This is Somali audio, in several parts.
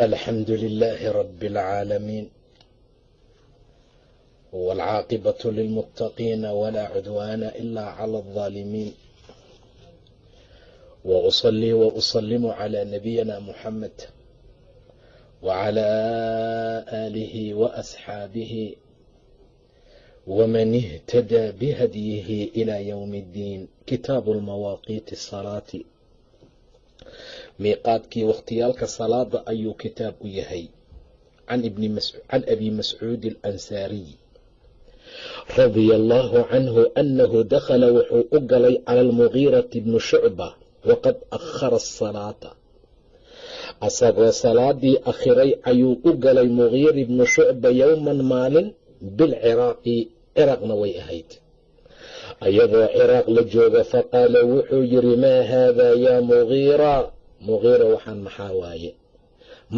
الحمد لله رب العالمين والعاقبة للمتقين ولا عدوان إلا على الظالمين وأصلي وأسلم على نبينا محمد وعلى آله وأصحابه ومن اهتدى بهديه إلى يوم الدين كتاب المواقيت الصلاة miiqaadkii wakhtiyaalka salaada ayuu kitaab u yahay. Can abi mascuud alansaariy radia allaahu canhu annahu dakhala wuxuu u galay cala almugiirati bni shucba waqad akhara asalaata asagoo salaadii akhiray ayuu u galay mugiir ibnu shucba yowman maalin bilciraaqi ciraaqna way ahayd. Ayadoo ciraaq la jooga faqaala wuxuu yidhi maa haadaa yaa mugiira mugiira waxaan maxaa waaye?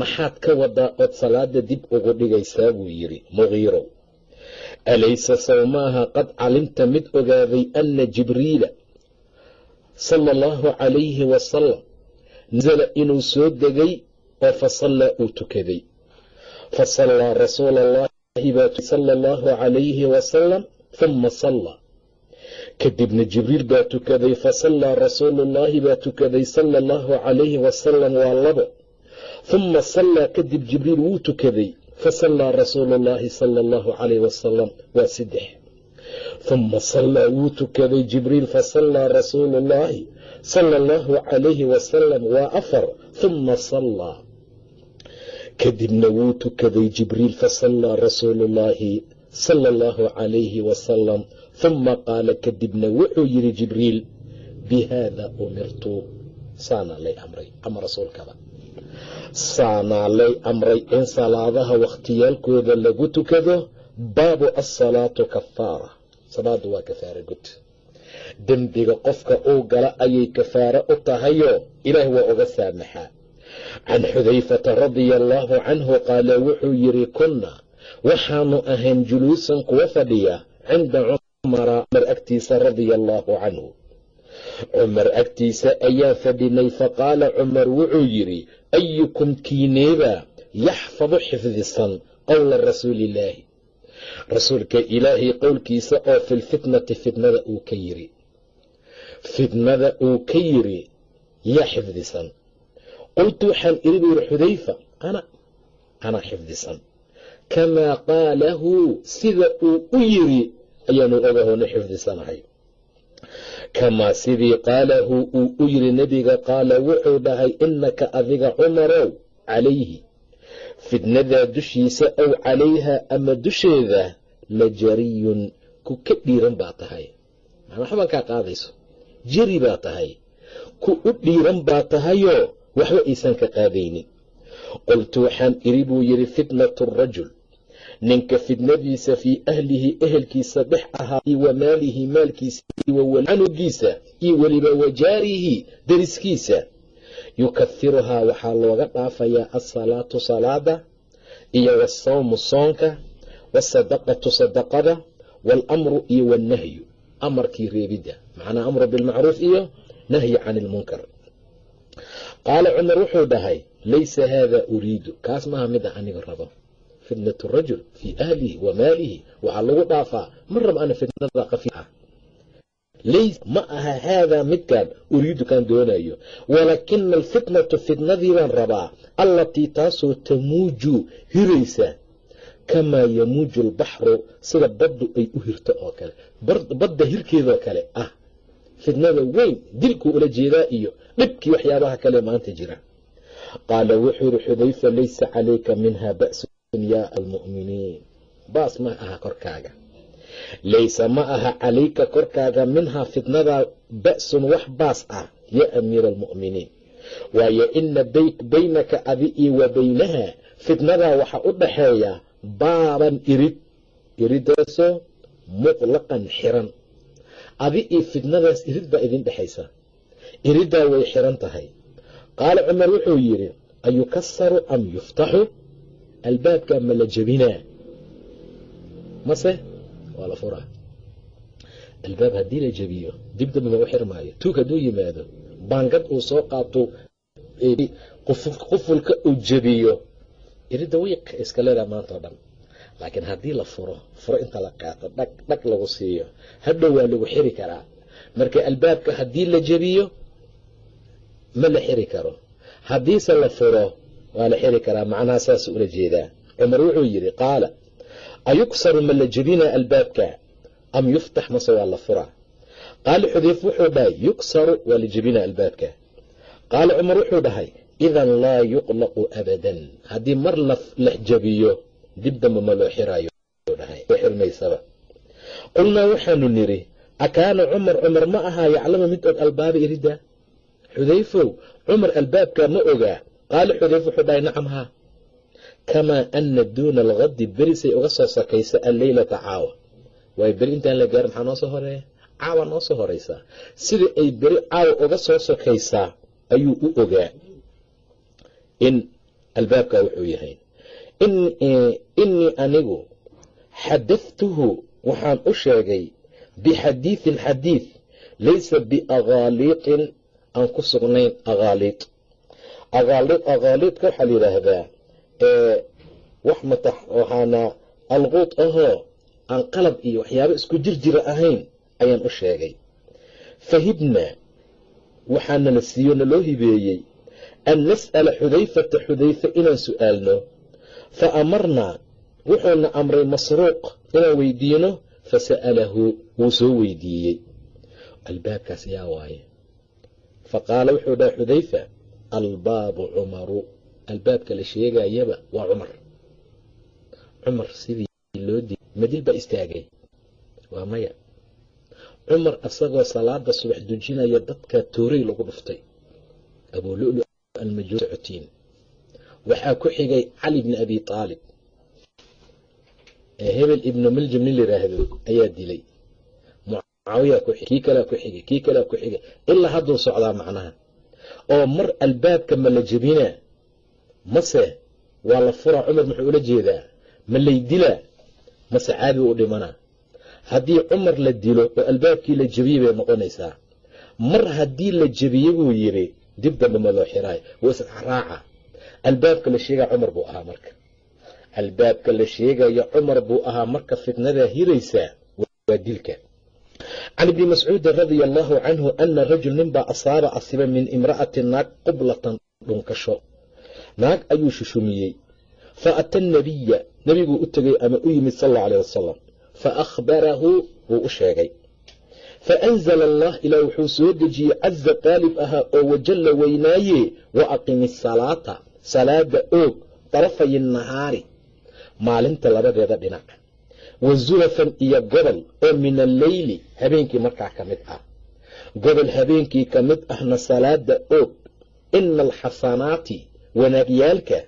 Maxaad ka wadaa ood salaada dib ugu dhigaysaa buu yidhi mugiirow alaysa sow maaha qad calimta mid ogaaday anna jibriila sala allahu calayhi wasalam nasala inuu soo degay oo fa sallaa uu tukaday. Fa sallaa rasuula allahi baa sala allahu calayhi wasalam huma sallaa kadibna jibriil baa tukaday fa sallaa rasuulullaahi baa tukaday sala allahu calayhi wasalam waa labo. Huma sallaa kadib jibriil wuu tukaday fa sallaa rasuulullaahi sala allahu calayhi wasalam waa saddex. Huma sallaa wuu tukaday jibriil fa sallaa rasuulullaahi sala allahu calayhi wasalam waa afar. Huma sallaa kadibna wuu tukaday jibriil fa sallaa rasuulullaahi sala allahu calayhi wasalam huma qaala kadibna wuxuu yidhi jibriil bi haada umirtu saanaa lay amray ama rasuulkaba saanaa lay amray in salaadaha wakhtiyaalkooda lagu tukado baabu asalaatu kafaara salaadu waa kafaara gud dembiga qofka uu gala ayay kafaaro u tahayoo ilaah waa uga saamaxaa can xudayfata radia allaahu canhu qaala wuxuu yidhi kunna waxaanu ahayn juluusan kuwa fadhiya cinda cumar agtiisa radia allaahu canhu cumar agtiisa ayaa fadhinay faqaala cumar wuxuu yidhi ayukum kiineeba yaxfadu xifdisan qowla rasuuliillaahi rasuulka ilaahay qowlkiisa oo filfitnati fitnada uu ka yiri fitnada uu ka yiri yaa xifdisan qultu waxaan iri buu yidhi xudayfa ana anaa xifdisan. Kamaa qaalahu sida uu u yiri ayaanu ogahoona xifdisanahay. Kamaa sidii qaalahu uu u yiri nebiga qaala wuxuu dhahay innaka adiga cumarow calayhi. Fidnadaa dushiisa ow calayha ama dusheeda la jariyun ku ka dhiiran baa tahay. Macnaa waxbaan kaa qaadayso. Jari baa tahay. Ku u dhiiran baa tahayoo waxba aysan ka qaadaynin. Qultu waxaan iri buu yidhi fitnatu rajul ninka fidnadiisa fii ahlihi ehelkiisa dhex ahaa wa maalihi maalkiisa iyo wacanugiisa iyo weliba wajaarihi deriskiisa. Yukafiruhaa waxaa looga dhaafayaa asalaatu salaada iyo wasawmu soonka wasadaqatu sadaqada waalamru iyo wannahyu amarkii reebidda macnaa amru bilmacruuf iyo nahyi can ilmunkar qaala cumar wuxuu dhahay laysa haada uriidu. Kaas maaha mida aniga rabo fitnat rajul fii ahlihi wa maalihi waxaa lagu dhaafaa ma rab ana fitnada qafi ah. Lays ma aha haadaa midkaan uriidu kaan doonayo walaakina alfitnatu fitnadii baan rabaa allatii taasoo tamuuju hiraysa kamaa yamuuju albaxru sida baddu ay u hirto oo kale. Badda hirkeedoo kale ah. Fitnada weyn dilkuu ula jeedaa iyo dhibkii waxyaabaha kale maanta jira. Qaala wuxuu yihi xudayfa laysa calayka minha ba'su yaa almu'miniin baas ma aha korkaaga. Laysa ma aha calayka korkaaga minhaa fitnadaa ba'sun wax baas ah yaa amiira almu'miniin waayo ina baynaka adi iyo wa baynaha fitnadaa waxaa u dhaxeeya baaban irid iridaasoo mutlaqan xiran. Adi iyo fitnadaas irid baa idin dhexaysa iriddaa way xiran tahay. Qaala cumar wuxuu yidhi ayukasaru am yuftaxu albaabkaa ma la jebinaa mase waa la furaa albaab haddii la jebiyo dib damba ma u xirmaayo tuug hadduu yimaado baangad uu soo qaato qufulka uu jebiyo iridda wiiq iska leedaha maanta o dhan laakiin haddii la furo furo inta la qaato dhag dhag lagu siiyo hadhow waa lagu xiri karaa marka albaabka haddii la jebiyo ma la xiri karo haddiise la furo waa la xiri karaa macnaha saas ula jeedaa. Cumar wuxuu yidhi qaala ayuksaru ma la jebinaa albaabka am yuftax mase waa la furaa? Qaala xudeyf wuxuu dhahay yuksaru waa la jebinaa albaabka. Qaala cumar wuxuu dhahay idan laa yuqlaqu abadan haddii mar la jabiyo dib damba ma loo xiraayo xirmaysaba qulnaa waxaanu nidhi akaana cumar cumar ma ahaa yaclamu mid og albaaba irida? Xudayfow cumar albaabka ma ogaa qaala xudayf wuxuu dhahay nacam haa kamaa ana duuna alkadi berisay uga soo sakaysa alleylata caawa. Waayo beri intaan la gaarin maxaa noo soo horreeya? Caawa noo soo horaysaa sida ay beri caawa uga soo sokaysaa ayuu u ogaa. In albaabka wuxuu yahay innii anigu xadaftuhu waxaan u sheegay bixadiidin xadiid laysa biaqaaliiqin aan ku sugnayn aqaaliid aqaaliidka waxaa la yidhaahdaa wax waxaana alquud ahoo aan qalab iyo waxyaabo isku jir jira ahayn ayaan u sheegay fahibnaa waxaana la siiyo naloo hibeeyey an nas'ala xudayfata xudayfe inaan su'aalno fa amarnaa wuxuuna amray masruuq inaan weydiino fa sa'alahu wuu soo weydiiyey albaabkaas yaa waaye fa qaala wuxuu dhaha xudayfa albaabu cumaru. Albaabka la sheegayaba waa cumar. Cumar sidii loo di madil baa istaagay. Waa maya. Cumar asagoo salaada subax dujinaya dadka toorey lagu dhuftay. Abuululu almajuur socotiin waxaa ku xigay cali bni abi aalib ee hebel ibnu miljam nin layidhaahdo ayaa dilay. Mucaawiya ku kii kalea ku xigay kii kalea ku xigay. Ilaa hadduu socdaa macnaha oo mar albaabka ma la jebinaa mase waa la furaa cumar muxuu ula jeedaa ma lay dilaa mase caadi u dhimanaa haddii cumar la dilo oo albaabkii la jebiyey bay noqonaysaa. Mar haddii la jebiye buu yidhi dib dambe ma loo xiraayo waa israaca albaabka la sheegaya cumar buu ahaa marka. Albaabka la sheegaya cumar buu ahaa marka fitnadaa hiraysaa waa dilka can ibni mascuudin radia allaahu canhu ana rajul ninbaa asaaba asiba min imra'ati naag qublatan dhunkasho naag ayuu shushumiyey fa ata nabiya nebiguu u tegay ama u yimid sal allau aleh wasalam fa akhbarahu wuu u sheegay fa anzala allah ilaah wuxuu soo dejiyey caza qaalib ahaa oo wajalla weynaaye wa aqimi salaata salaada oog darafayi nahaari maalinta labadeeda dhinac wa zulafan iyo gobol oo min alleyli habeenkii markaa ka mid ah. Gobol habeenkii ka mid ahna salaada oog ina alxasanaati wanaagyaalka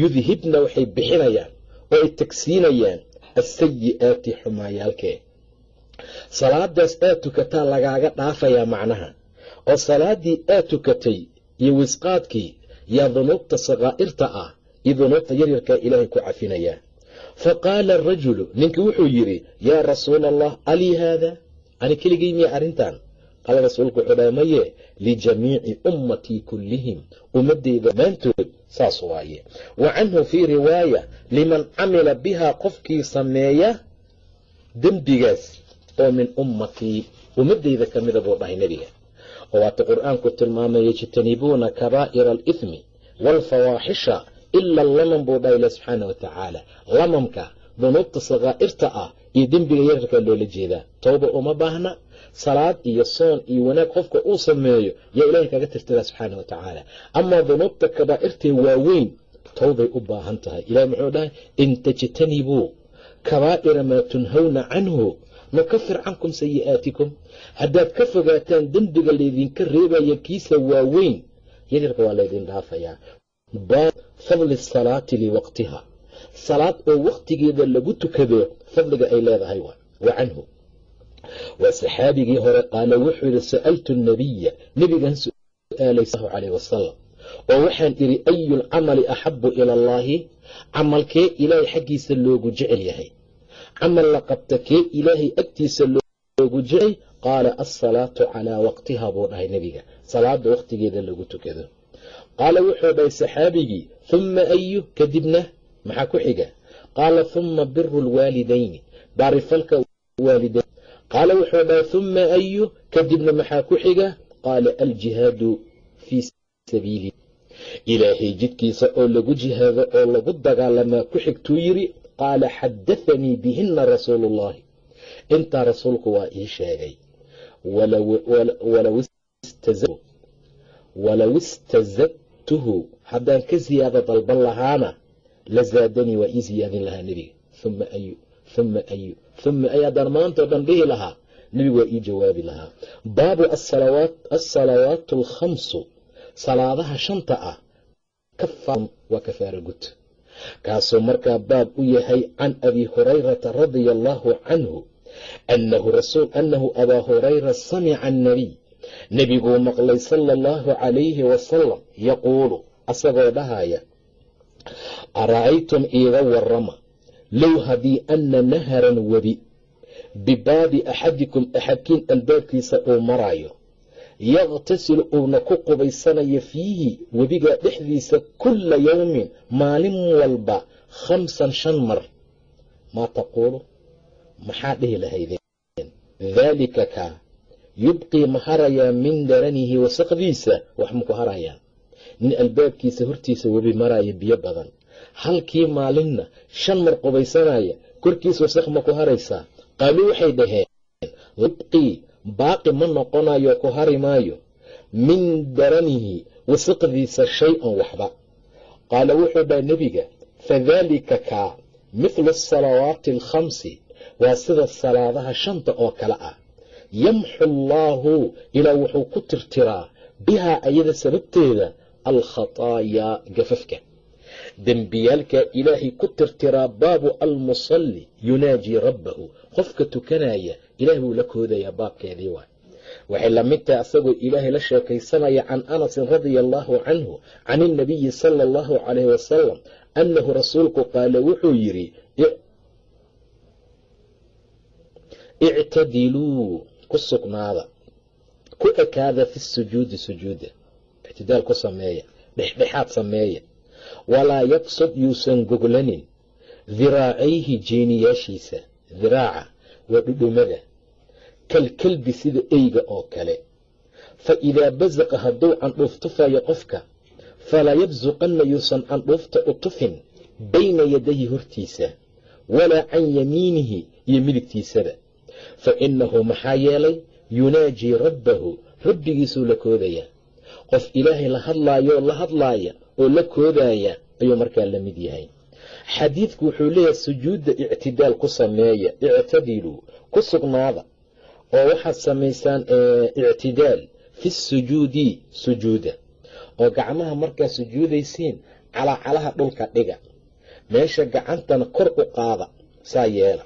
yudhibna waxay bixinayaan oo ay tagsiinayaan asayi'aati xumaayaalkee salaadaas aad tukataa lagaaga dhaafayaa macnaha oo salaaddii aad tukatay iyo wisqaadkii yaa dunuubta sakaa'irta ah iyo dunuubta yaryarkaa ilaahay ku cafinayaa fa qaala arajulu ninkii wuxuu yidhi yaa rasuula allah alii haada ani keligay miya arrintan qaala rasuulku wuxuu dhaha maye lijamiici ummatii kullihim ummaddeyda dhammaantood saas waaye wa canhu fii riwaaya liman camila bihaa qofkii sameeya dembigaas oo min ummatii ummaddeyda ka mida buu dhahay nebiga oo waata qur'aanku tilmaamay yajtanibuuna kabaa'ira alithmi waalfawaaxisha ila lamam buu dhahay ilah subxaana wa tacaala lamamka dunuubta sakaa'irta ah iyo dembiga yararkaa loola jeedaa towba uma baahna salaad iyo soon iyo wanaag qofka uu sameeyo yaa ilaahay kaga tirtiraa subxaana wa tacaala amaa dunuubta kabaa'irtee waaweyn towbay u baahan tahay ilahi muxuu dhahay in tajtanibuu kabaa'ira maa tunhawna canhu nukafir cankum sayi'aatikum haddaad ka fogaataan dembiga laydinka reebaya kiisa waaweyn yaryarka waa laydin dhaafayaa baab fadli salaati liwaqtiha. Salaad oo waqtigeeda lagu tukado fadliga ay leedahay wa wa canhu. Waa saxaabigii hore qaala wuxuu yidhi sa'altu nabiya nebigan su'aalay allahu calayh wasalam oo waxaan idhi ayu lcamali axabu ila allaahi? Camalkee ilaahay xaggiisa loogu jecel yahay. Camal la qabta kee ilaahay agtiisa loogu jecel qaala alsalaatu calaa waqtiha buu dhahay nebiga. Salaada waqtigeeda lagu tukado qaala wuxuu dhahay saxaabigii humma ayu kadibna maxaa ku xiga qaala humma biru lwaalidayni baarifalka waalidayn qaala wuxuu dhahay humma ayu kadibna maxaa ku xiga qaala aljihaadu fii sabiili ilaahay jidkiisa oo lagu jihaado oo lagu dagaalamaa ku xigtuu yidhi qaala xadathanii bihina rasuulu ullahi intaa rasuulku waa ii sheegay walow istazadtuhu haddaan ka siyaado dalban lahaana la zaadanii waa ii siyaadin lahaa nebiga uma ayu uma ayu uma ayu haddaan maantao dhan dhihi lahaa nebigu waa ii jawaabi lahaa. Baabu asalawaatu alkhamsu salaadaha shanta ah waa kafaara gud kaasuu markaa baab u yahay can abi hurayrata radia allaahu canhu annahu abaa hurayra samica annabiy nebiguu maqlay sala allahu calayhi wasalam yaquulu asagoo dhahaya ara'aytum iiga warama low haddii anna naharan webi bibaabi axadikum axadkiin albaabkiisa uu maraayo yaqtasilu uuna ku qubaysanayo fiihi webiga dhexdiisa kulla yowmin maalin walba khamsan shan mar. Maa taquulu? Maxaa dhihi lahaydeen? Daalika kaa yubqii ma harayaa min daranihi wasaqdiisa wax maku harayaa nin albaabkiisa hortiisa webi maraya biyo badan. Halkii maalinna shan mar qubaysanaya korkiisa wasaq ma ku haraysaa qaaluu waxay dhaheen yubqii baaqi ma noqonayo ku hari maayo. Min daranihi wasaqdiisa shay-an waxba. Qaala wuxuu dhaha nebiga fadaalika kaa mithlu asalawaati alkhamsi. Waa sida salaadaha shanta oo kale ah yamxu allaahu ilaa wuxuu ku tirtiraa bihaa ayada sababteeda alkhataayaa gafafka. Dembiyaalkaa ilaahay ku tirtiraa baabu almusalli yunaajii rabbahu. Qofka tukanaya ilaah buu la koodayaa baabkeedii waay waxay la mid tahay asagoo ilaahay la sheekaysanaya can anasin radia allaahu canhu can innabiyi sala allahu calayhi wasalam annahu rasuulku qaala wuxuu yidhi ictadiluu ku sugnaada ku ekaada fi sujuudi sujuuda ictidaal ku sameeya dhexdhexaad sameeya. Walaa yabsud yuusan goglanin diraacayhi jeeniyaashiisa diraaca waa dhudhumada kalkalbi sida eyga oo kale. Fa idaa basaqa hadduu candhuuf tufayo qofka falaa yabsuqanna yuusan candhuufta u tufin bayna yadayhi hortiisa walaa can yamiinihi iyo midigtiisada fa innahu maxaa yeelay yunaajii rabbahu rabbigiisuu la koodayaa qof ilaahay la hadlaayoo la hadlaaya oo la koodaaya ayuu markaa la mid yahay. Xadiidku wuxuu leeyahay sujuudda ictidaal ku sameeya ictadiluu ku sugnaada oo waxaad samaysaan ictidaal fi sujuudi sujuuda oo gacmaha markaa sujuudaysiin calacalaha dhulka dhiga. Meesha gacantana kor u qaada saa yeela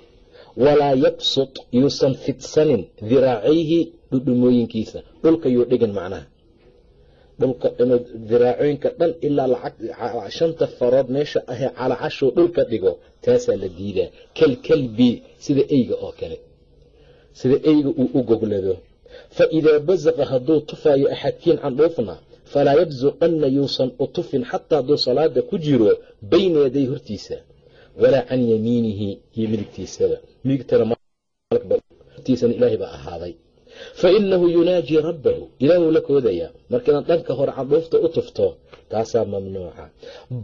walaa yabsut yuusan fidsanin diraacayhi dhudhumooyinkiisa. Dhulka yuu dhigin macnaha. Dhulka diraacooyinka dhan ilaa lacag shanta farood meesha ahee calacashuu dhulka dhigo taasaa la diidaa. Kalkalbi sida eyga oo kale. Sida eyga uu u goglado. Fa idaa basaqa hadduu tufaayo axadkiin candhuufna falaa yabsuqanna yuusan u tufin xataa hadduu salaada ku jiro bayna yaday hortiisa walaa can yamiinihi iyo midigtiisaba midigtanahortiisana ilaahay baa ahaaday. Fa inahu yunaajii rabbahu. Ilaahuu la koodayaa. Markiinaad dhanka hore candhuufta u tufto taasaa mamnuuca.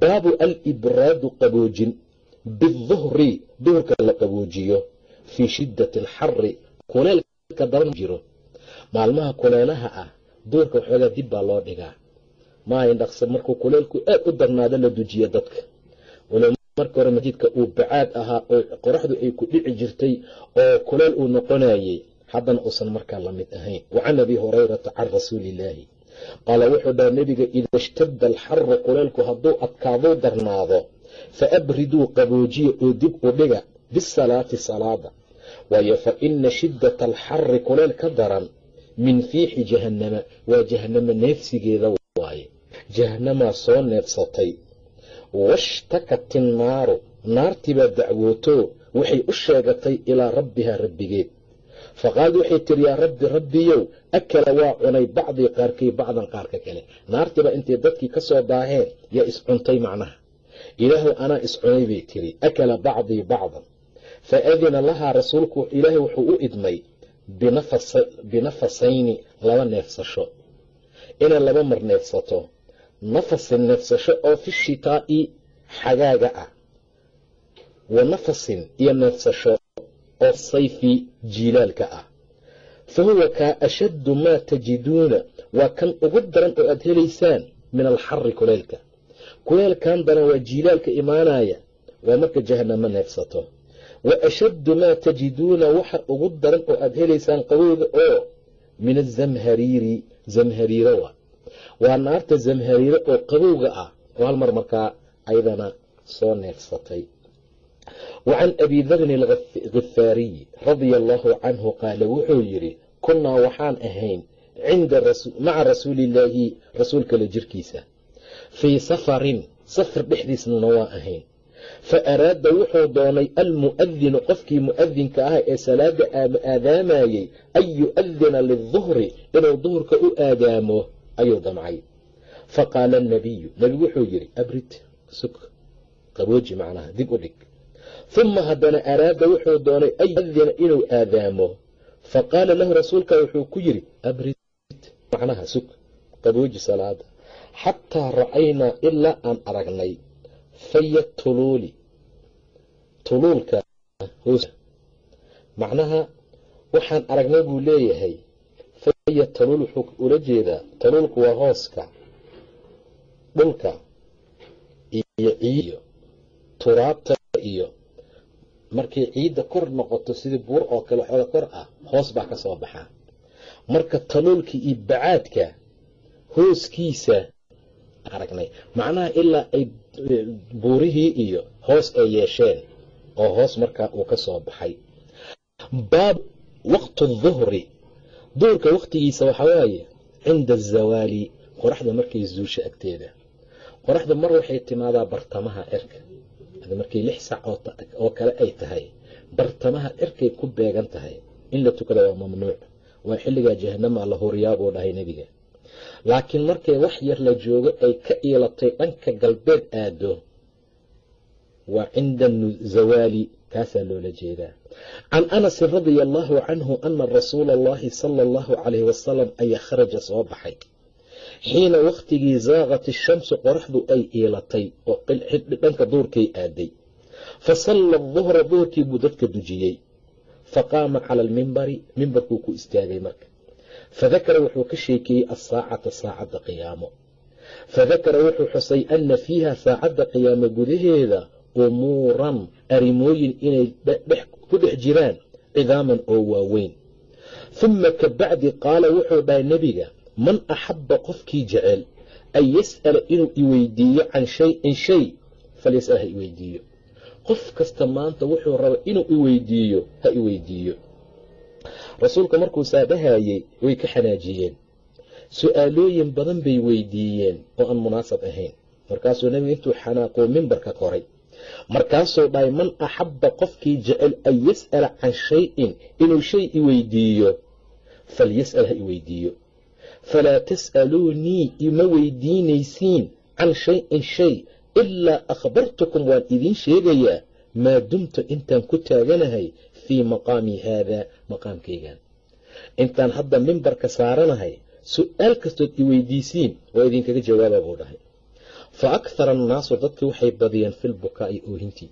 Baabu alibraadu qaboojin. Biduhri duhurka la qaboojiyo. Fii shiddati alxari kuleelka daran jiro. Maalmaha kuleelaha ah duurka waxoogaa dib baa loo dhigaa. Maahayn dhaqsa markuu kuleelku aad u darnaado la dujiya dadka marka hore masjidka uu bacaad ahaa oo qoraxdu ay ku dhici jirtay oo kuleel uu noqonayey haddana uusan markaa la mid ahayn. Wa can abi hurayrata can rasuuli illaahi qaala wuxuu dhaha nebiga ida ishtadda alxaru kuleelku hadduu adkaaduu darnaado fa abriduu qaboojiya oo dib u dhiga bisalaati salaada. Waayo fa ina shiddata alxari kuleel ka daran min fiixi jahannama waa jahannama neefsigeeda waaye. Jahannamaa soo neefsatay washtakat innaaru naartiibaa dacwooto waxay u sheegatay ilaa rabbihaa rabbigeed faqaalad waxay tiri yaa rabbi rabbiyow akala waa cunay bacdii qaarkay bacdan qaarka kale naartiiba intay dadkii ka soo daaheen yaa iscuntay macnaha ilaahu anaa iscunay bay tiri akala bacdii bacdan fa adina lahaa rasuulku ilaahay wuxuu u idmay binafasayni laba neefsasho inay laba mar neefsato nafasin neefsasho oo fi shitaa'i xagaaga ah. Wa nafasin iyo neefsasho oo sayfi jiilaalka ah. Fa huwa kaa ashaddu maa tajiduuna waa kan ugu daran oo aad helaysaan min alxari kuleylka. Kuleelkan daran waa jiilaalka imaanaya waa marka jahanamo neefsato. Wa ashaddu maa tajiduuna waxa ugu daran oo aad helaysaan qabowga oo min azamhariiri zamhariiro wa waa naarta zamhariiro oo qabowga ah oo hal mar markaa ayadana soo neefsatay. Wa can abi darin alkhifaariyi radia allaahu canhu qaala wuxuu yidhi kunnaa waxaan ahayn maca rasuuliillaahi rasuulka la jirkiisa. Fii safarin safar dhexdiisnana waa ahayn. Fa araada wuxuu doonay almu'adinu qofkii mu'adinka ah ee salaada aadaamayey an yu'adina liduhri inuu duhurka u aadaamo ayuu damcay fa qaala anabiyu nebigu wuxuu yidhi abrid sug qabooji macnaha dib u dhig. Uma haddana araada wuxuu doonay an yu'adina inuu aadaamo. Fa qaala lahu rasuulka wuxuu ku yidhi abrid macnaha sug qabooji salaada xataa ra'aynaa ilaa aan aragnay faya tuluuli tuluulka hoos macnaha waxaan aragnay buu leeyahay faya taluul wuxuu ula jeedaa taluulku waa hooska dhulka iyo ciidiyo turaabta iyo markay ciidda kor noqoto sidii buur oo kale waxooga kor ah hoos baa ka soo baxaa marka taluulka iyo bacaadka hooskiisa aragnay. Macnaha ilaa ay buurihii iyo hoos ay yeesheen oo hoos markaa uu ka soo baxay. Baab waqtu duhri duhurka waqtigiisa waxaa waaye cinda azawaali qoraxda markay zuusho agteeda. Qoraxda mar waxay timaadaa bartamaha cirka. Markay lix sac oo kale ay tahay bartamaha cirkay ku beegan tahay. In la tukada waa mamnuuc waa xilligaa jahanama la huriyaa buu dhahay nebiga. Laakiin markay wax yar la joogo ay ka iilatay dhanka galbeed aado waa cinda zawaali kaasaa loola jeedaa. Can anasin radia allaahu canhu ana rasuula allahi sala allahu calayhi wasalam ayaa kharaja soo baxay. Xiina wakhtigii zaaqat ishamsu qoraxdu ay iilatay oo dhanka duurkay aaday. Fa salla duhra duhurkii buu dadka dujiyey. Fa qaama cala almimbari mimbarkuu ku istaagay marka. Fadakara wuxuu ka sheekeeyey alsaacata saacadda qiyaamo. Fadakara wuxuu xusay ana fiiha saacadda qiyaamo gudaheeda umuuran arrimooyin inay ku dhex jiraan cidaaman oo waaweyn. Humma ka bacdi qaala wuxuu dhahay nebiga man axabba qofkii jecel an yas'ala inuu iweydiiyo can shayin shay falyas'al ha iweydiiyo qof kasta maanta wuxuu raba inuu iweydiiyo ha iweydiiyo rasuulka markuu saadhahayey way ka xanaajiyeen. Su'aalooyin badan bay weydiiyeen oo aan munaasab ahayn. Markaasuu nebiga intuu xanaaquu mimbarka koray markaasuu dhahay man axabba qofkii jecel an yas'ala can shayin inuu shay iweydiiyo falyas'al ha iweydiiyo falaa tas'aluunii ima weydiinaysiin can shayin shay ilaa akhbartukum waan idiin sheegayaa maa dumtu intaan ku taaganahay fii maqaami haadaa maqaamkaygan intaan hadda mimbarka saaranahay su'aal kastood i weydiisiin waa idinkaga jawaaba buu dhahay fa akhara annaasu dadkii waxay badiyeen filbukaa'i oohintii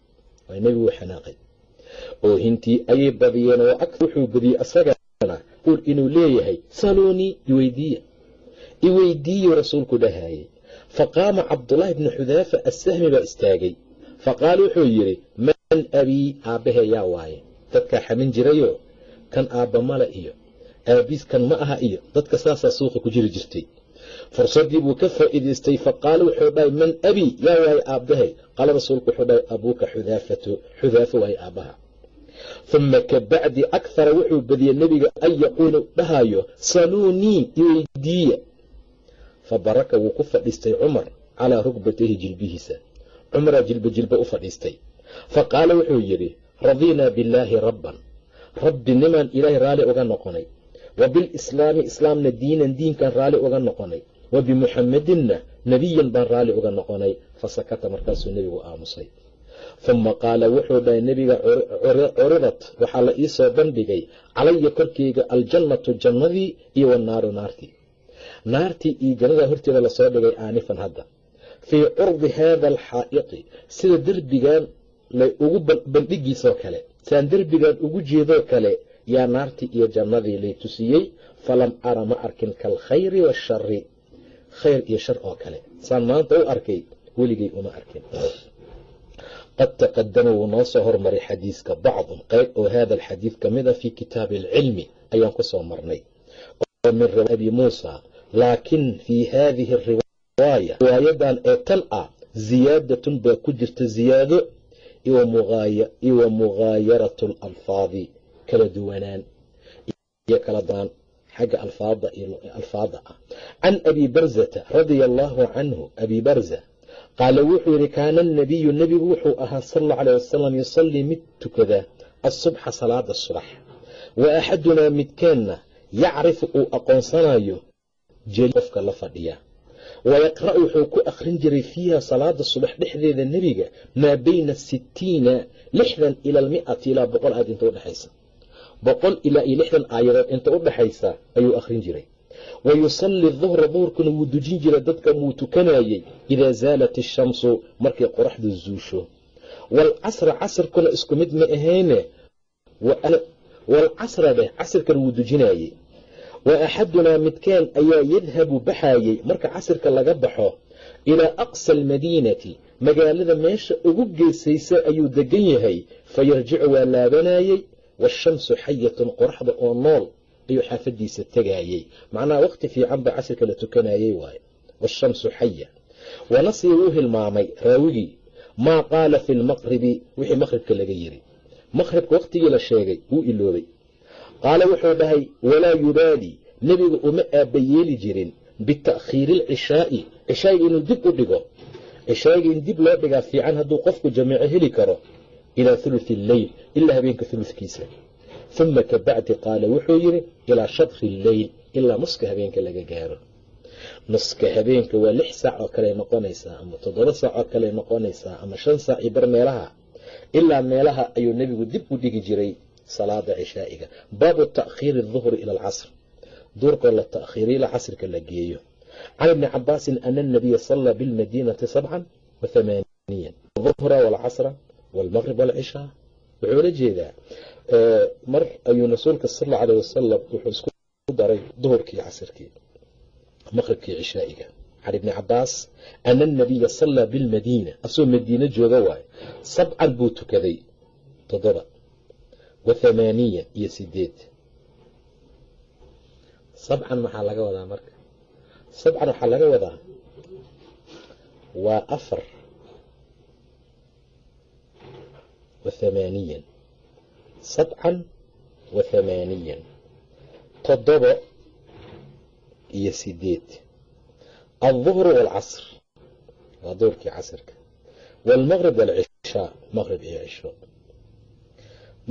waa nebiguu xanaaqay oohintii ayay badiyeen oo akar wuxuu badiyey asagana ur inuu leeyahay saluunii iweydiiya iweydiiyu rasuulku dhahaayey fa qaama cabdullaahi bni xudaafa assahmi baa istaagay fa qaala wuxuu yidhi man abii aabbahe yaa waaye dadkaa xamin jirayoo kan aabba male iyo aabiis kan ma aha iyo dadka saasaa suuqa ku jiri jirtay fursadii buu ka faa'iidaystay faqaala wuxuu dhahay man abi yaa waaye aabbahay qaala rasuulku wuxuu dhahay abuuka xudaafatu xudaafa waaye aabbaha uma kabacdi akhara wuxuu badiyey nebiga an yaquulu dhahayo saluunii iweydiiya fa baraka wuu ku fadhiistay cumar calaa rugbatayhi jilbihiisa cumaraa jilba jilba u fadhiistay fa qaala wuxuu yidhi radiinaa billaahi rabban rabbi nimaan ilaahay raalli uga noqonay wa bilislaami islaamna diinan diinkan raalli uga noqonay wa bimuxammadinna nebiyan baan raalli uga noqonay fa sakata markaasuu nebigu aamusay. Uma qaala wuxuu dhahay nebiga curidat waxaa la iisoo bandhigay calaya korkeyga aljannatu jannadii iyo wanaaru naartii. Naartii iyo jannada horteeda la soo dhigay aanifan hadda. Fii curdi haada alxaa'iqi sida derbigan ugu bandhigiisoo kale saan derbigan ugu jeedoo kale yaa naartii iyo jannadii lay tusiyey falam ara ma arkin kaalkhayri waashari khayr iyo shar oo kale. Saan maanta u arkay weligay uma arkin. Qad taqadama wuu noo soo hormaray xadiiska bacdun. Qayb oo hada alxadiid ka mid a fii kitaabi alcilmi ayaan ku soo marnay. Oo min abi muusa laakin fii haadihi riwaaya riwaayadan ee tan ah ziyaadatun baa ku jirta ziyaado iwa mugaayaratu alalfaadi kala duwanaan iyo kala daan xagga alfaada ah. Can abi barzata radia allaahu canhu abi barza qaala wuxuu yidhi kaana anabiyu nebigu wuxuu ahaa sal alla aleh wasalam yusallii mid tukada asubxa salaada subax. Wa axadunaa midkeenna yacrifu uu aqoonsanayo jeli qofka la fadhiya. Wayaqra' wuxuu ku akhrin jiray fiiha salaada subax dhexdeeda nebiga maa bayna sittiina lixdan ila almi'ati ilaa boqol aad inta udhexaysa boqol ilaa iyo lixdan aayadood inta u dhexaysa ayuu akhrin jiray. Wa yusallii duhra duhurkuna wuu dujin jiray dadka wuu tukanayey idaa zaalat ishamsu markay qoraxdu zuusho. Waalcasra casrkuna isku mid ma ahayne waalcasra dheh casirkana wuu dujinayey. Wa axadunaa midkeen ayaa yadhabu baxaayey marka casirka laga baxo ilaa aqsa almadiinati magaalada meesha ugu geesaysa ayuu degan yahay fa yarjicu waa laabanayey waashamsu xayatun qoraxda oo nool ayuu xaafadiisa tegaayey macnaha waqti fiican baa casirka la tukanayey waaye waashamsu xaya wanasiya wuu hilmaamay raawigii maa qaala fi lmaqribi wixii maqribka laga yiri maqribka waqtigii la sheegay wuu iloobay qaala wuxuu dhahay walaa yubaali nebigu uma aabbayeeli jirin bita'khiiri alcishaa'i cishaayiga inuu dib u dhigo cishaayiga in dib loo dhigaa fiican hadduu qofku jamiico heli karo ilaa huluthi alleyl ilaa habeenka huludkiisa uma ka bacdi qaala wuxuu yidhi ilaa shadri alleyl ilaa nuska habeenka laga gaaro nuska habeenka waa lix saac oo kale noqonaysaa ama toddoba saac oo kale noqonaysaa ama shan saac iyo bar meelaha ilaa meelaha ayuu nebigu dib u dhigi jiray salaada cishaa'iga baabu ta'khiiri duhri ila alcasr duurkoo la ta'khiiriyo ilaa casrka la geeyo can ibni cabaasin ana waalcasra waalmaqrib waalcishaa wuxuu la jeedaa mar ayuu rasuulka sal alla aleh wasalam wuxuu isku daray duhurkii casirkii maqribkii cishaa'iga can ibni cabaas ana anabiya sallaa bilmadiina asagoo madiine jooga waayo sabcan buu tukaday toddoba wa hamaaniyan iyo sideed sabcan maxaa laga wadaa marka sabcan waxaa laga wadaa waa afar wa hamaaniyan toddoba iyo sideed alduhru waalcasr waa duhurkii casirka waalmaqrib waalcishaa maqrib iyo cisho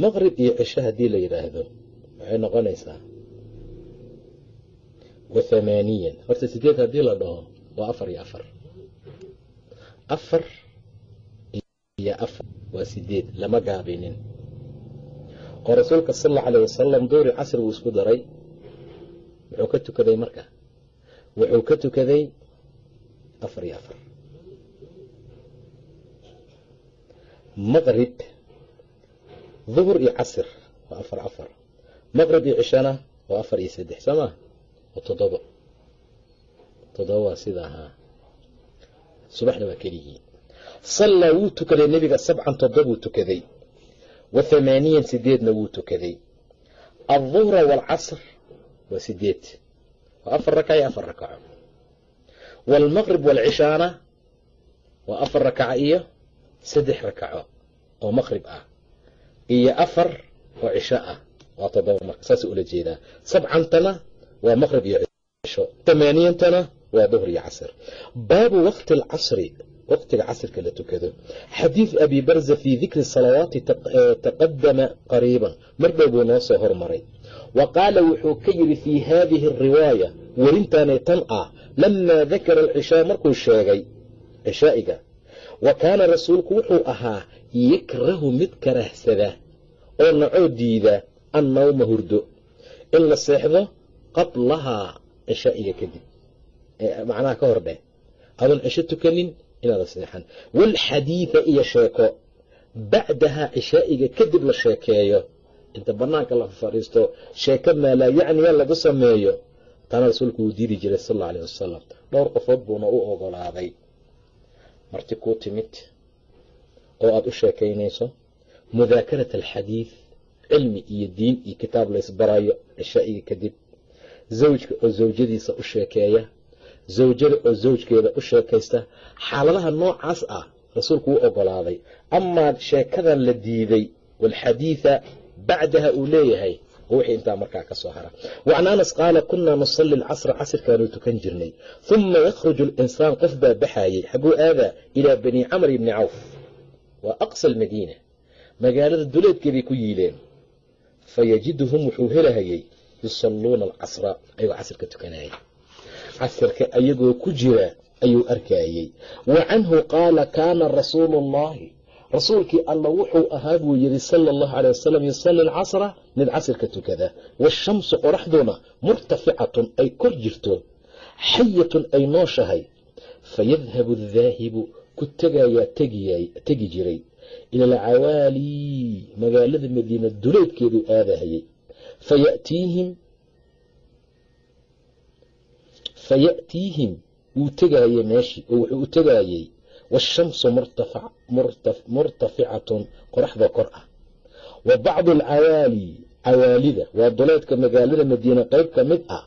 maqrib iyo cisho haddii la yidhaahdo waxay noqonaysaa wa hamaaniyan horta sideed haddii la dhaho waa afar iyo afar afar iyo afar waa sideed lama gaabinin. Oo rasuulka sal alla aleh wasalam duhri casri wuu isku daray wuxuu ka tukaday marka. Wuxuu ka tukaday afar iyo afar. Maqrib duhur iyo casir waa afar afar. Maqrib iyo cishana waa afar iyo saddex soo maa waa toddoba toddoba waa sida ahaa subaxna waa keligii sallaa wuu tukaday nebiga sabcan toddobuu tukaday wa hamaaniyan sideedna wuu tukaday alduhra waalcasr waa sideed waa afar rakac iyo afar rakaco waalmaqrib waalcishaana waa afar rakaco iyo saddex rakaco oo maqrib ah iyo afar oo cisho ah waa toddoba marka saasa ula jeedaa sabcantana waa maqrib iyo cisho tamaaniyantana waa duhr iyo casr. Baabu waqti alcasri waqtiga casrka la tukado. Xadiid abi barza fii dikri salawaati taqadama qariiban. Mar dhow buu noo soo hormaray. Wa qaala wuxuu ka yidhi fii haadihi ariwaaya werintaanay tan ah lamaa dakara alcishaa markuu sheegay cishaa'iga wa kaana rasuulku wuxuu ahaa yakrahu mid karahsada oo nacoo diida annawma hurdo. In la seexdo qablahaa cishaa'iga kadib. Macnaha ka hor dheh adoon cisho tukanin inaada seexan waalxadiida iyo sheeko. Bacdahaa cishaa'iga kadib la sheekeeyo inta banaanka la fadhiisto sheeko maalaa yacniya lagu sameeyo. Taana rasuulku wuu diidi jiray sal alla aleh wasalam dhowr qofood buuna u ogolaaday. Marti kuu timid oo aada u sheekaynayso mudaakarat alxadiid cilmi iyo diin iyo kitaab laysbarayo cishaa'iga kadib. Zawjka oo zawjadiisa u sheekeeya zawjada oo zawjkeeda u sheekaysta. Xaaladaha noocaas ah rasuulku wuu ogolaaday. Amaa sheekadan la diiday waalxadiida bacdaha uu leeyahay wixii intaa markaa ka soo hara. Wacan anas qaala kunaa nusalli alcasra casirkaanu tukan jirnay. Huma yakhruju alinsaan qof baa baxaayey xaguu aadaa ilaa bani camr ibni cawf. Waa aqsa almadiina. Magaalada duleedkeeday ku yiileen. Fayajiduhum wuxuu helahayey yusalluuna alcasra ayagoo casirka tukanayay casirka ayagoo ku jira ayuu arkaayey. Wa canhu qaala kaana rasuulu ullahi rasuulkii alla wuxuu ahaa buu yidhi sala allahu caley wasalam yusalli alcasra mid casirka tukada. Waashamsu qoraxduna murtaficatun ay kor jirto. Xayatun ay nooshahay. Fayadhabu adaahibu ku tegayaa tegi jiray. Ila alcawaalii magaalada madiina duleedkeeduu aadahayay. Fayatiihim faya'tiihim wuu tegaayey meeshii oo wuxuu u tegaayey waashamsu murtaficatun qoraxda kor ah wa bacdu alcawaali cawaalida waa duleedka magaalada madiina qayb ka mid ah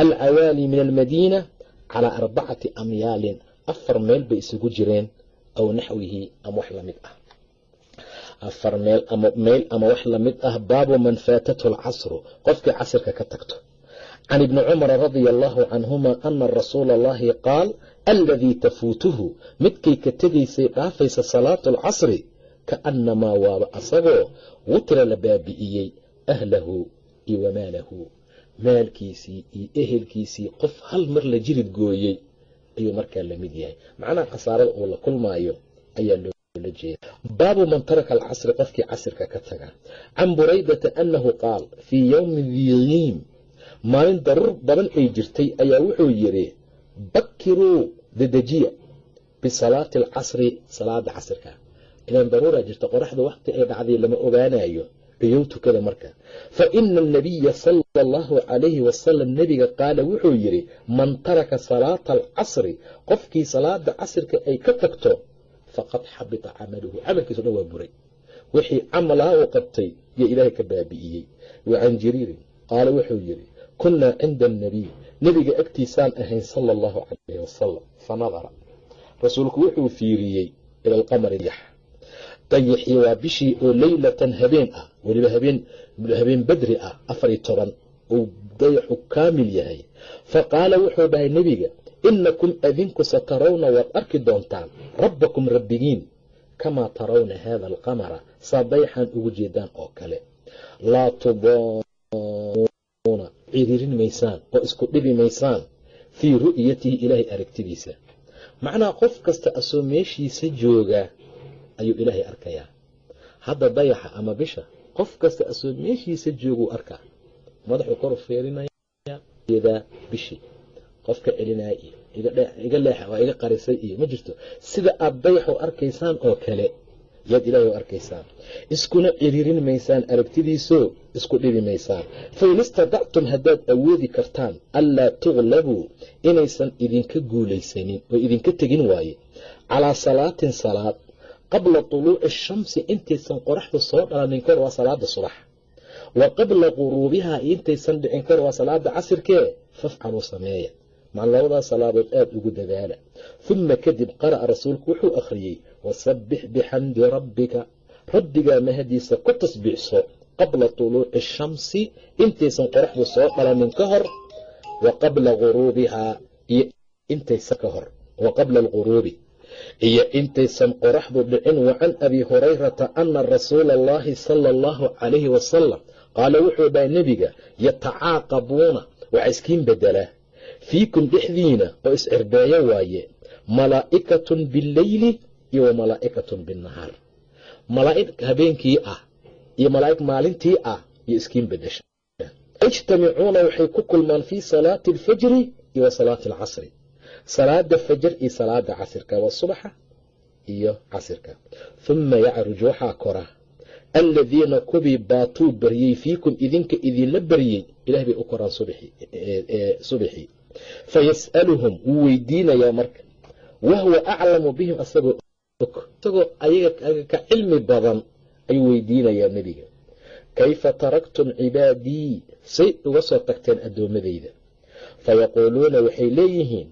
alcawaali min almadiina calaa arbacati amyaalin afar meel bay isugu jireen aw naxwihi ama wax la mid ah afar meel ama meel ama wax la mid ah baabu man faatathu alcasru qofkii casirka ka tagto can ibni cumara radia allahu canhuma ana rasuula allahi qaal aladii tafuutuhu midkay ka tegaysay dhaafaysa salaatu alcasri kaannamaa waaba asagoo wutira la baabi'iyey ahlahu iyo wamaalahu maalkiisii iyo ehelkiisii qof hal mar la jirid gooyey ayuu markaa la mid yahay macnaha khasaarada uu la kulmaayo ayaa jeeda baabu man taraka alcasri qofkii casirka ka taga can buraydata annahu qaal fii yowmi diiqiim maalin daruur badan ay jirtay ayaa wuxuu yidhi bakiruu dedejiya bisalaati alcasri salaada casirka. Ilaan daruuraa jirta qoraxda waqti ay dhacday lama ogaanayo iyow tukada marka. Fa ina anabiya sala allahu calayhi wasalam nebiga qaala wuxuu yidhi man taraka salaata alcasri qofkii salaada casirka ay ka tagto faqad xabita camaluhu. Camalkiiso dhan waa buray. Wixii camalaha uu qabtay yo ilaahay ka baabi'iyey. Wa can jariirin qaala wuxuu yidhi kunnaa cinda annabiy nebiga agtiisaan ahayn sala allahu calayhi wasalam fa nadara rasuulku wuxuu fiiriyey ila alqamari yax. Dayixii waa bishii oo leylatan habeen ah. Weliba habeen habeen badri ah afar iyo toban. Uu dayaxu kaamil yahay. Fa qaala wuxuu dhahay nebiga inakum adinku satarawna waad arki doontaan rabbakum rabbigiin kamaa tarawna haada alqamara saa dayaxan ugu jeedaan oo kale. Laa tudauna ciriirin maysaan oo isku dhibi maysaan fii ru'yatihi ilaahay aragtidiisa. Macnaha qof kasta asoo meeshiisa jooga ayuu ilaahay arkayaa. Hadda dayaxa ama bisha qof kasta asoo meeshiisa jooguu arkaa. Madaxuu kor feerinayadaa bishii qofka celinaya iyo iga leexa waa iga qarisay iyo ma jirto. Sida aad dayaxu arkaysaan oo kale yaad ilaahay u arkaysaan iskuna ciriirin maysaan aragtidiisoo isku dhibi maysaan. Fain istadactum haddaad awoodi kartaan anlaa tuglabuu inaysan idinka guulaysanin oo idinka tegin waaye. Calaa salaatin salaad qabla tuluuci ashamsi intaysan qoraxdu soo dhalanin kor waa salaada subax. Wa qabla quruubihaa intaysan dhicin kor waa salaada casirkee? Fafcaluu sameeya. Maa labadaas salaadood aada ugu dadaala. Uma kadib qara'a rasuulku wuxuu akhriyey wasabbix bixamdi rabbika rabbigaa mahadiisa ku tasbiixso qabla tuluuci ashamsi intaysan qoraxdu soo dhalanin ka hor wa qabla guruubihaa iyo intaysa ka hor wa qabla alguruubi iyo intaysan qoraxdu dhicin wa can abi hurayrata ana rasuula allahi sala allahu calayhi wasalam qaala wuxuu dhahay nebiga yatacaaqabuuna waxaa iskiin bedelaa fiikum dhexdiina oo iscirbeeyo waaye malaa'ikatun bileyli iyo wa malaa'ikatun binnahaar malaa'ig habeenkii ah iyo malaa'ig maalintii ah iyo iskiin bedesha. Ijtamicuuna waxay ku kulmaan fii salaati alfajri iyo salaati alcasri. Salaada fajar iyo salaada casirka waa subaxa iyo casirka. Huma yacruj waxaa kora aladiina kubii baatuu baryey fiikum idinka idinla baryey ilaah bay u koraan subxii fayas'aluhum wuu weydiinayaa marka. Wahwa aclamu bihim asagoo isagoo ayaga ka cilmi badan ayuu weydiinayaa nebiga. Kayfa taraktum cibaadii? Say uga soo tagteen addoommadayda fayaquuluuna waxay leeyihiin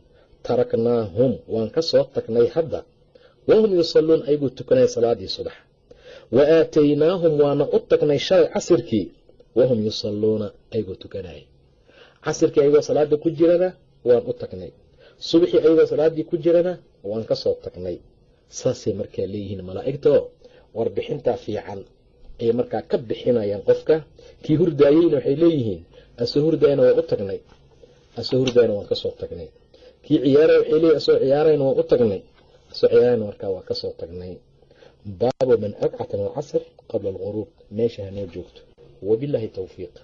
taraknaahum waan ka soo tagnay hadda. Wahum yusalluun ayaguu tukanaya salaadii subax. Wa aataynaahum waana u tagnay shalay casirkii. Wahum yusalluuna ayagoo tukanaya casirkii ayagoo salaada ku jirana waan u tagnay. Subaxii ayagoo salaadii ku jirana waan ka soo tagnay saasay markaa leeyihiin malaa'igta. Oo warbixintaa fiican ayay markaa ka bixinayaan qofka. Kii hurdaayeyna waxay leeyihiin asoo hurdaayana waan u tagnay. Asoo hurdaayana waan ka soo tagnay. Kii ciyaara waxay leeyihiin asoo ciyaarayna waan u tagnay. Asoo ciyaarayna markaa waa ka soo tagnay. Baabu man agcata min alcasr qabla alguruub meesha hanoo joogto. Wabilaahi towfiiq